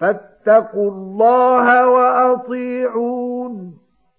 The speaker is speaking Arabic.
فاتقوا الله وأطيعون